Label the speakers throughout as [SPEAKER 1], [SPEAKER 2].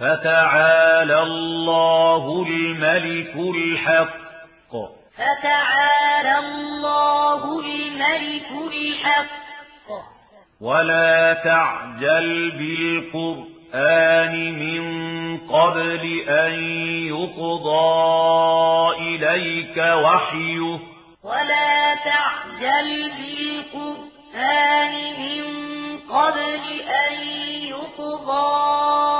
[SPEAKER 1] فتعالى الله الملك الحق.
[SPEAKER 2] فتعالى الله الملك الحق.
[SPEAKER 1] ولا تعجل بالقرآن من قبل أن يقضى إليك وحيه.
[SPEAKER 2] ولا تعجل بالقرآن من قبل أن يقضى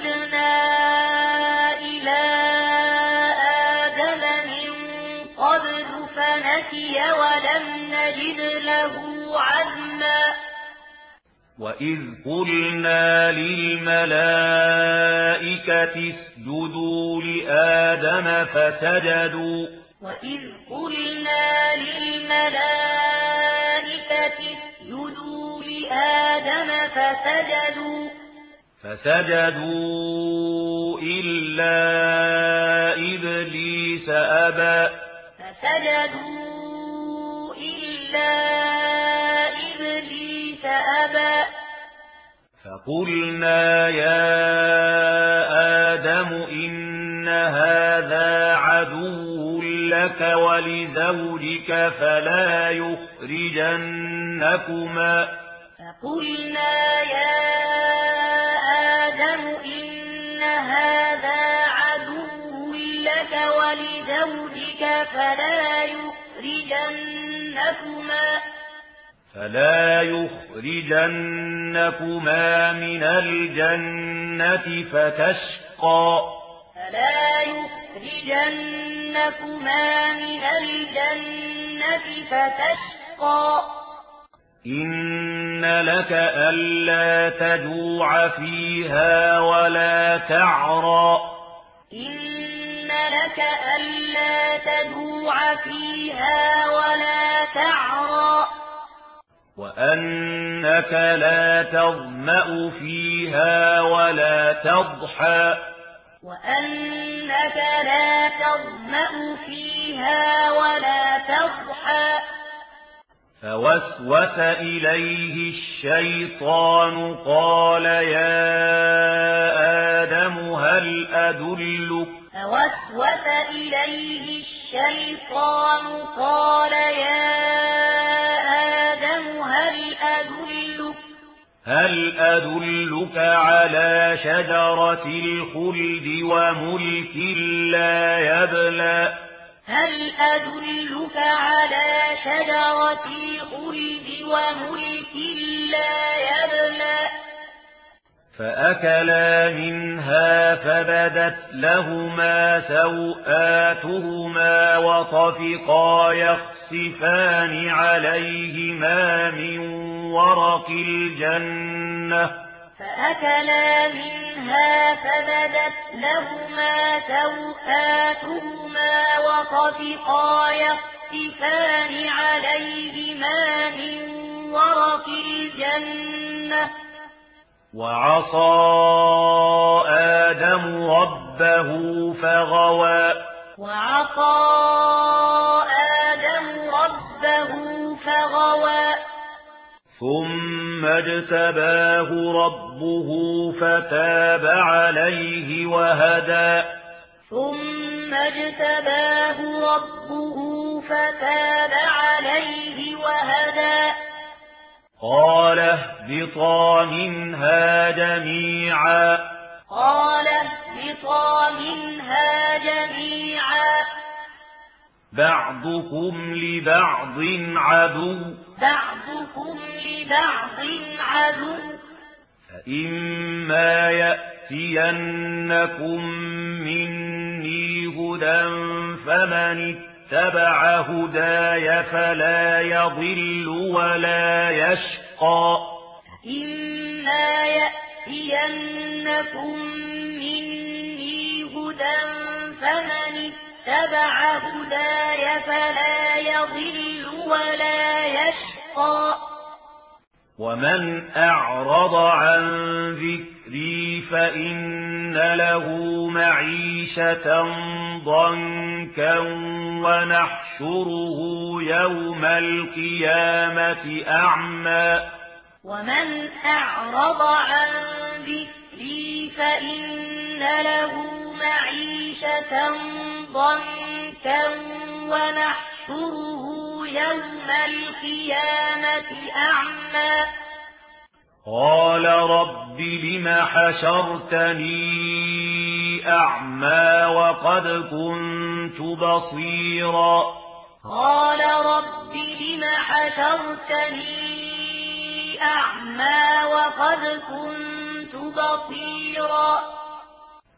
[SPEAKER 2] نسي ولم نجد له عزما
[SPEAKER 1] وَإِذْ قُلْنَا لِلْمَلَائِكَةِ اسْجُدُوا لِآدَمَ فَسَجَدُوا
[SPEAKER 2] وَإِذْ قُلْنَا لِلْمَلَائِكَةِ اسْجُدُوا لِآدَمَ فَسَجَدُوا
[SPEAKER 1] فَسَجَدُوا إِلَّا إِبْلِيسَ أَبَى
[SPEAKER 2] سجدوا إلا إبليس أبى
[SPEAKER 1] فقلنا يا آدم إن هذا عدو لك ولزوجك فلا يخرجنكما
[SPEAKER 2] فقلنا يخرجنكما
[SPEAKER 1] فلا يخرجنكما من الجنة فتشقى
[SPEAKER 2] فلا يخرجنكما من الجنة فتشقى
[SPEAKER 1] إن لك ألا تجوع فيها ولا تعرى
[SPEAKER 2] إن لك ألا تجوع فيها ولا
[SPEAKER 1] وأنك لا تظمأ فيها ولا تضحى
[SPEAKER 2] وأنك لا تظمأ فيها ولا تضحى
[SPEAKER 1] فوسوس إليه الشيطان قال يا آدم هل أدلك
[SPEAKER 2] فوسوس إليه الشيطان قال يا آدم
[SPEAKER 1] هل أدلك على شجرة الخلد وملك لا يبلى
[SPEAKER 2] هل أدلك على شجرة الخلد وملك لا
[SPEAKER 1] فأكلا منها فبدت لهما سوآتهما وطفقا يخصفان عليهما من ورق الجنة
[SPEAKER 2] فأكلا منها فبدت لهما سوآتهما وطفقا يخصفان عليهما من ورق الجنة
[SPEAKER 1] وعصى آدم ربه فغوى.
[SPEAKER 2] وعصى آدم ربه فغوى.
[SPEAKER 1] ثم اجتباه ربه فتاب عليه وهدى.
[SPEAKER 2] ثم اجتباه ربه فتاب
[SPEAKER 1] قال اهبطا منها جميعا.
[SPEAKER 2] قال اهبطا منها جميعا.
[SPEAKER 1] بعضكم لبعض عدو.
[SPEAKER 2] بعضكم لبعض عدو.
[SPEAKER 1] فإما يأتينكم مني هدى فمن اتبع هدايا فلا يضل ولا يشقى.
[SPEAKER 2] إما يأتينكم مني هدى فمن اتبع هداي فلا يضل ولا يشقى.
[SPEAKER 1] ومن أعرض عن ذكري فإن له معيشة ضنكا ونحشره يوم القيامة أعمى
[SPEAKER 2] ومن أعرض عن ذكري فإن له معيشة ضنكا ونحشره يوم القيامة أعمى.
[SPEAKER 1] قال رب لم حشرتني أعمى وقد كنت بصيرا.
[SPEAKER 2] قال رب لم حشرتني أعمى وقد كنت بصيرا.